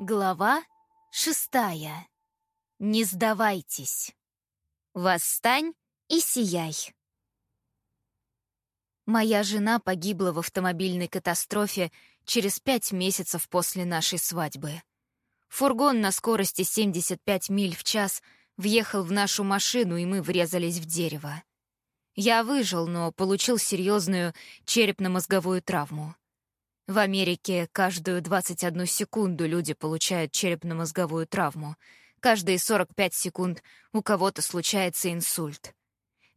Глава шестая. Не сдавайтесь. Восстань и сияй. Моя жена погибла в автомобильной катастрофе через пять месяцев после нашей свадьбы. Фургон на скорости 75 миль в час въехал в нашу машину, и мы врезались в дерево. Я выжил, но получил серьезную черепно-мозговую травму. В Америке каждую 21 секунду люди получают черепно-мозговую травму. Каждые 45 секунд у кого-то случается инсульт.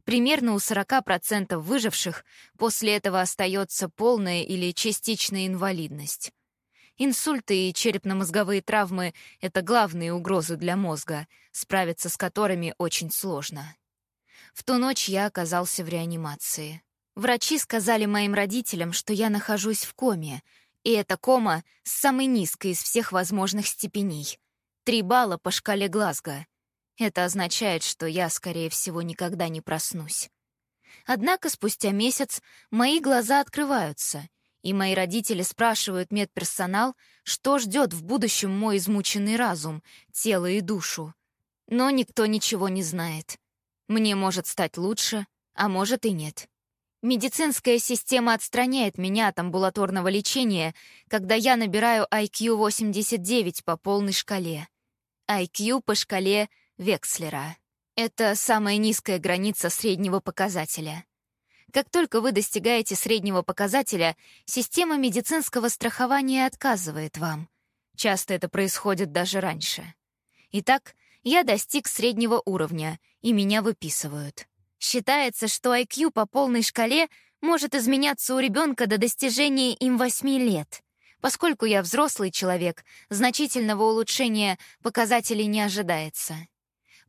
Примерно у 40% выживших после этого остается полная или частичная инвалидность. Инсульты и черепно-мозговые травмы — это главные угрозы для мозга, справиться с которыми очень сложно. В ту ночь я оказался в реанимации. Врачи сказали моим родителям, что я нахожусь в коме, и эта кома самой низкой из всех возможных степеней. Три балла по шкале Глазго. Это означает, что я, скорее всего, никогда не проснусь. Однако спустя месяц мои глаза открываются, и мои родители спрашивают медперсонал, что ждет в будущем мой измученный разум, тело и душу. Но никто ничего не знает. Мне может стать лучше, а может и нет. Медицинская система отстраняет меня от амбулаторного лечения, когда я набираю IQ 89 по полной шкале. IQ по шкале Векслера. Это самая низкая граница среднего показателя. Как только вы достигаете среднего показателя, система медицинского страхования отказывает вам. Часто это происходит даже раньше. Итак, я достиг среднего уровня, и меня выписывают. Считается, что IQ по полной шкале может изменяться у ребенка до достижения им 8 лет. Поскольку я взрослый человек, значительного улучшения показателей не ожидается.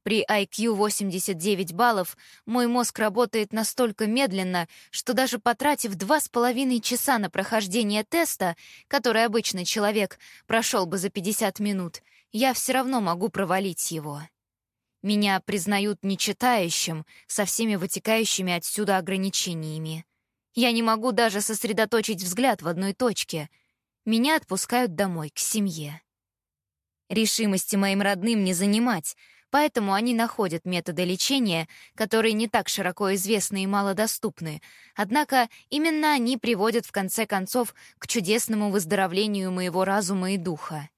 При IQ 89 баллов мой мозг работает настолько медленно, что даже потратив два с половиной часа на прохождение теста, который обычный человек прошел бы за 50 минут, я все равно могу провалить его. Меня признают нечитающим, со всеми вытекающими отсюда ограничениями. Я не могу даже сосредоточить взгляд в одной точке. Меня отпускают домой, к семье. Решимости моим родным не занимать, поэтому они находят методы лечения, которые не так широко известны и малодоступны, однако именно они приводят в конце концов к чудесному выздоровлению моего разума и духа.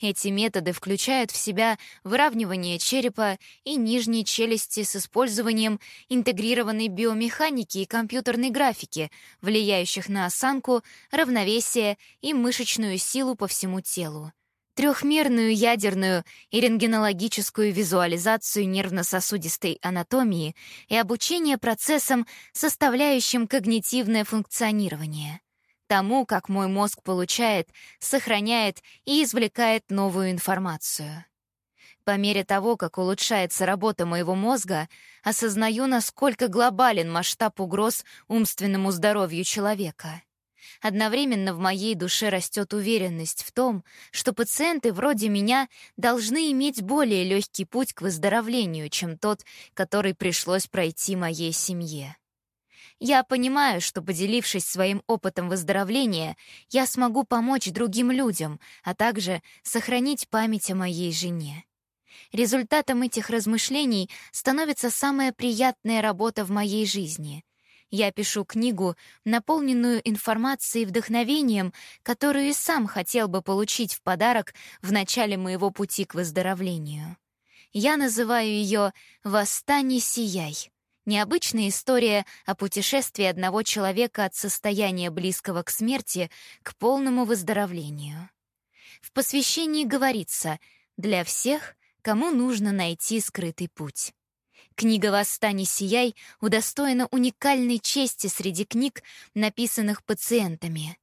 Эти методы включают в себя выравнивание черепа и нижней челюсти с использованием интегрированной биомеханики и компьютерной графики, влияющих на осанку, равновесие и мышечную силу по всему телу. Трехмерную ядерную и рентгенологическую визуализацию нервно-сосудистой анатомии и обучение процессам, составляющим когнитивное функционирование тому, как мой мозг получает, сохраняет и извлекает новую информацию. По мере того, как улучшается работа моего мозга, осознаю, насколько глобален масштаб угроз умственному здоровью человека. Одновременно в моей душе растет уверенность в том, что пациенты вроде меня должны иметь более легкий путь к выздоровлению, чем тот, который пришлось пройти моей семье. Я понимаю, что, поделившись своим опытом выздоровления, я смогу помочь другим людям, а также сохранить память о моей жене. Результатом этих размышлений становится самая приятная работа в моей жизни. Я пишу книгу, наполненную информацией и вдохновением, которую и сам хотел бы получить в подарок в начале моего пути к выздоровлению. Я называю ее «Восстань сияй». Необычная история о путешествии одного человека от состояния близкого к смерти к полному выздоровлению. В посвящении говорится «для всех, кому нужно найти скрытый путь». Книга «Восстань сияй» удостоена уникальной чести среди книг, написанных пациентами.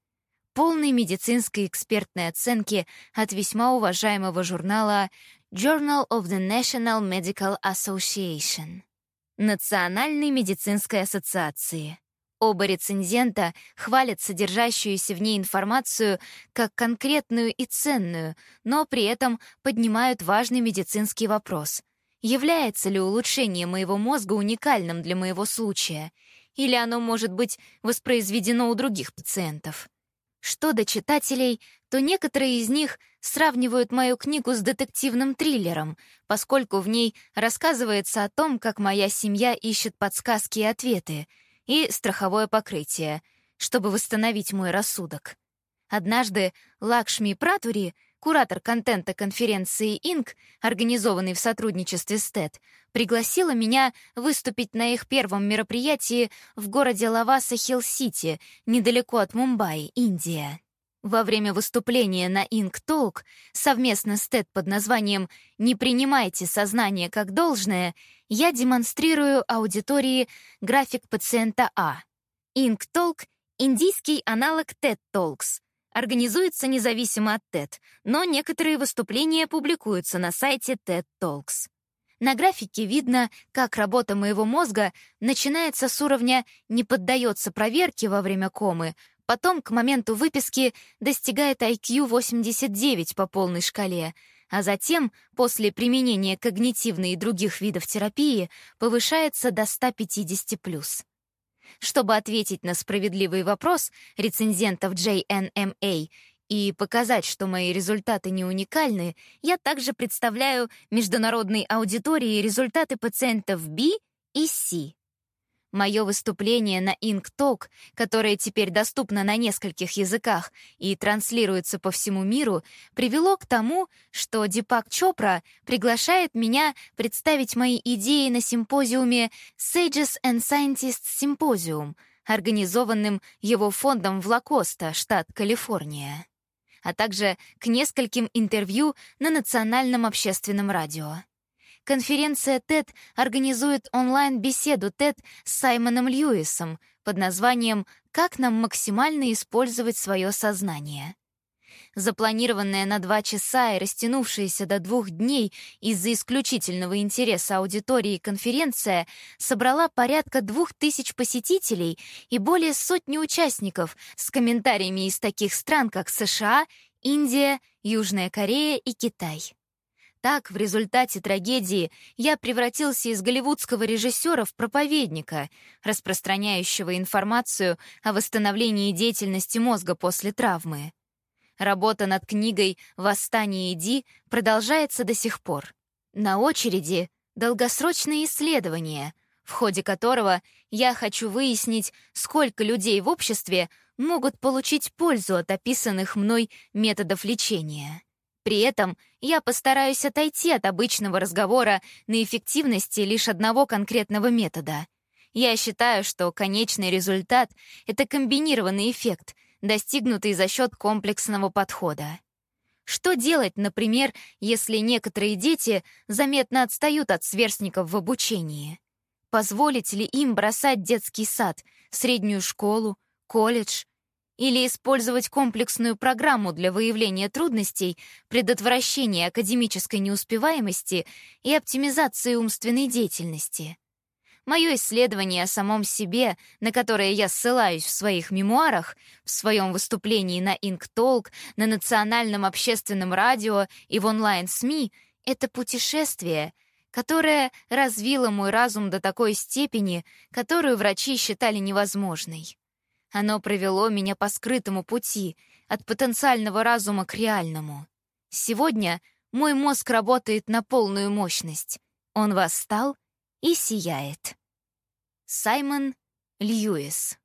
Полной медицинской экспертной оценки от весьма уважаемого журнала Journal of the National Medical Association. Национальной медицинской ассоциации. Оба рецензента хвалят содержащуюся в ней информацию как конкретную и ценную, но при этом поднимают важный медицинский вопрос. Является ли улучшение моего мозга уникальным для моего случая? Или оно может быть воспроизведено у других пациентов? Что до читателей, то некоторые из них сравнивают мою книгу с детективным триллером, поскольку в ней рассказывается о том, как моя семья ищет подсказки и ответы, и страховое покрытие, чтобы восстановить мой рассудок. Однажды Лакшми Пратури, куратор контента конференции Инк, организованной в сотрудничестве с TED, пригласила меня выступить на их первом мероприятии в городе Лаваса Хилл-Сити, недалеко от Мумбаи, Индия. Во время выступления на Ink Talk совместно с TED под названием «Не принимайте сознание как должное» я демонстрирую аудитории график пациента А. Ink Talk — индийский аналог TED Talks. Организуется независимо от TED, но некоторые выступления публикуются на сайте TED Talks. На графике видно, как работа моего мозга начинается с уровня «не поддается проверке во время комы», Потом, к моменту выписки, достигает IQ 89 по полной шкале, а затем, после применения когнитивной и других видов терапии, повышается до 150+. Чтобы ответить на справедливый вопрос рецензентов JNMA и показать, что мои результаты не уникальны, я также представляю международной аудитории результаты пациентов B и C. Мое выступление на InkTalk, которое теперь доступно на нескольких языках и транслируется по всему миру, привело к тому, что Дипак Чопра приглашает меня представить мои идеи на симпозиуме Sages and Scientists Symposium, организованным его фондом в Лакоста, штат Калифорния, а также к нескольким интервью на национальном общественном радио. Конференция TED организует онлайн-беседу TED с Саймоном Льюисом под названием «Как нам максимально использовать свое сознание». Запланированная на два часа и растянувшаяся до двух дней из-за исключительного интереса аудитории конференция собрала порядка двух тысяч посетителей и более сотни участников с комментариями из таких стран, как США, Индия, Южная Корея и Китай. Так, в результате трагедии я превратился из голливудского режиссера в проповедника, распространяющего информацию о восстановлении деятельности мозга после травмы. Работа над книгой «Восстание Ди» продолжается до сих пор. На очереди долгосрочное исследование, в ходе которого я хочу выяснить, сколько людей в обществе могут получить пользу от описанных мной методов лечения. При этом я постараюсь отойти от обычного разговора на эффективности лишь одного конкретного метода. Я считаю, что конечный результат — это комбинированный эффект, достигнутый за счет комплексного подхода. Что делать, например, если некоторые дети заметно отстают от сверстников в обучении? Позволить ли им бросать детский сад, среднюю школу, колледж или использовать комплексную программу для выявления трудностей, предотвращения академической неуспеваемости и оптимизации умственной деятельности. Мое исследование о самом себе, на которое я ссылаюсь в своих мемуарах, в своем выступлении на Инктолк, на национальном общественном радио и в онлайн-СМИ, это путешествие, которое развило мой разум до такой степени, которую врачи считали невозможной. Оно провело меня по скрытому пути, от потенциального разума к реальному. Сегодня мой мозг работает на полную мощность. Он восстал и сияет. Саймон Льюис